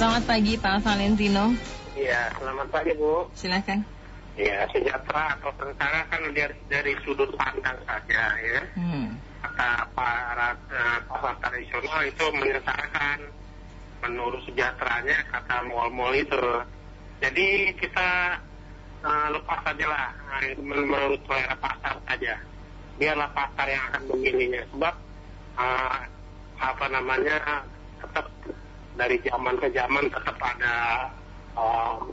Selamat pagi Pak Valentino. Iya, selamat pagi Bu. Silakan. Ya, sejahtera atau tentara kan dari, dari sudut pandang saja ya. Hmm. Kata para uh, pasar tradisional itu menyatakan menurut sejahteranya kata mal-mal itu. Jadi kita uh, lepas saja lah eh, menurut selera pasar saja. Biarlah pasar yang akan memilihnya. Sebab uh, apa namanya tetap dari zaman ke zaman tetap ada um,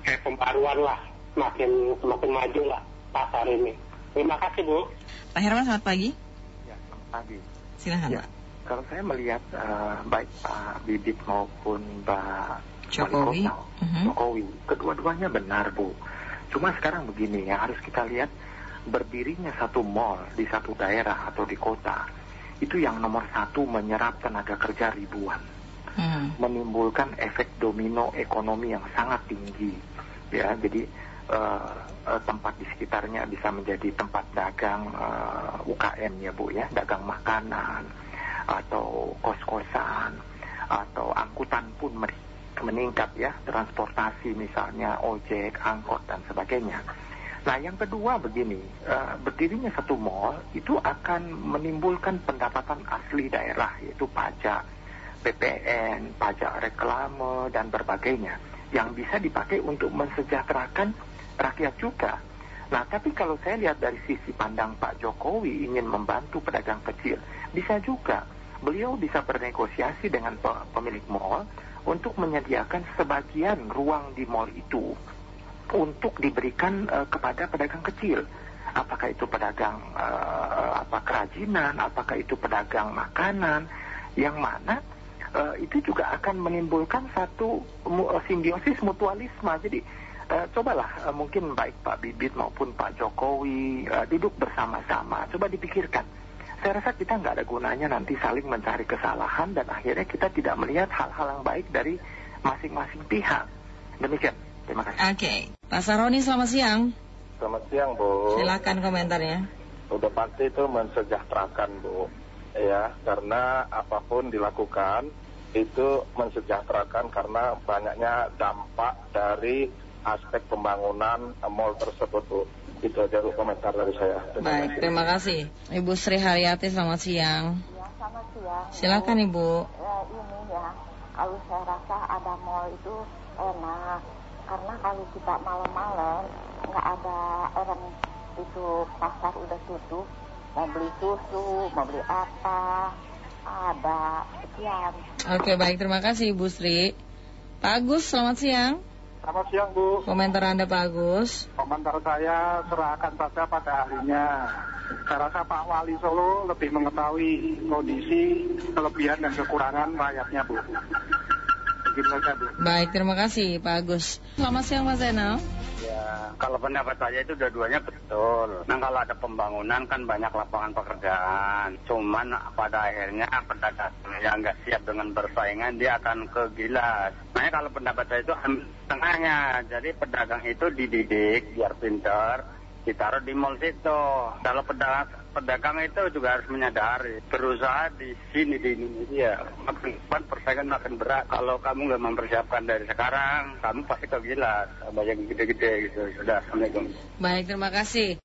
kayak pembaruan lah semakin semakin maju lah pasar ini. Terima kasih Bu. Pak Herman selamat pagi. Ya, selamat pagi. Silahkan Ya, Pak. kalau saya melihat eh, baik Pak Bibit maupun Mbak Jokowi. Mhm. Jokowi, kedua-duanya benar Bu. Cuma sekarang begini ya, harus kita lihat berdirinya satu mall di satu daerah atau di kota itu yang nomor satu menyerap tenaga kerja ribuan, Hmm. menimbulkan efek domino ekonomi yang sangat tinggi. Ya, jadi eh, tempat di sekitarnya bisa menjadi tempat dagang eh, UKM ya Bu ya, dagang makanan atau kos-kosan atau angkutan pun meningkat ya, transportasi misalnya ojek, angkot dan sebagainya. Nah, yang kedua begini, eh, berdirinya satu mall itu akan menimbulkan pendapatan asli daerah yaitu pajak, PPN, pajak reklame dan berbagainya yang bisa dipakai untuk mensejahterakan rakyat juga. Nah, tapi kalau saya lihat dari sisi pandang Pak Jokowi ingin membantu pedagang kecil, bisa juga beliau bisa bernegosiasi dengan pe- pemilik mall untuk menyediakan sebagian ruang di mall itu untuk diberikan eh, kepada pedagang kecil. Apakah itu pedagang eh, apa kerajinan, apakah itu pedagang makanan, yang mana eh, itu juga akan menimbulkan satu mu- eh, simbiosis mutualisme. Jadi eh, cobalah eh, mungkin baik Pak Bibit maupun Pak Jokowi eh, duduk bersama-sama, coba dipikirkan. Saya rasa kita nggak ada gunanya nanti saling mencari kesalahan dan akhirnya kita tidak melihat hal-hal yang baik dari masing-masing pihak. Demikian. Terima kasih. Oke. Pak Saroni selamat siang. Selamat siang Bu. Silakan komentarnya. Udah pasti itu mensejahterakan Bu. Ya, karena apa pun dilakukan itu mensejahterakan karena banyaknya dampak dari aspek pembangunan mall tersebut Bu. Itu aja komentar dari saya. Terima Baik, kasih. terima kasih. Ibu Sri Haryati selamat siang. Ya, selamat siang. Silakan Ibu. Ya, ini ya, kalau saya rasa ada mall itu enak. Karena kalau kita malam-malam, nggak ada orang itu pasar udah tutup. Mau beli susu, mau beli apa, ada. Sekian. Oke, baik terima kasih Ibu Sri. Pak Agus selamat siang. Selamat siang Bu. Komentar Anda Pak Agus. Komentar saya serahkan saja pada ahlinya. Saya rasa Pak Wali Solo lebih mengetahui kondisi kelebihan dan kekurangan rakyatnya Bu. Baik, terima kasih Pak Agus. Selamat siang Mas Zainal. Ya, kalau pendapat saya itu dua-duanya betul. Nah, kalau ada pembangunan kan banyak lapangan pekerjaan. Cuman pada akhirnya pedagang yang nggak siap dengan bersaingan dia akan kegilas. Makanya kalau pendapat saya itu ambil tengahnya. Jadi pedagang itu dididik biar pintar, ditaruh di mall situ. Kalau pedagang, pedagang itu juga harus menyadari berusaha di sini di Indonesia depan persaingan makin berat. Kalau kamu nggak mempersiapkan dari sekarang, kamu pasti kegilas. Banyak gede-gede gitu. Sudah, assalamualaikum. Baik, terima kasih.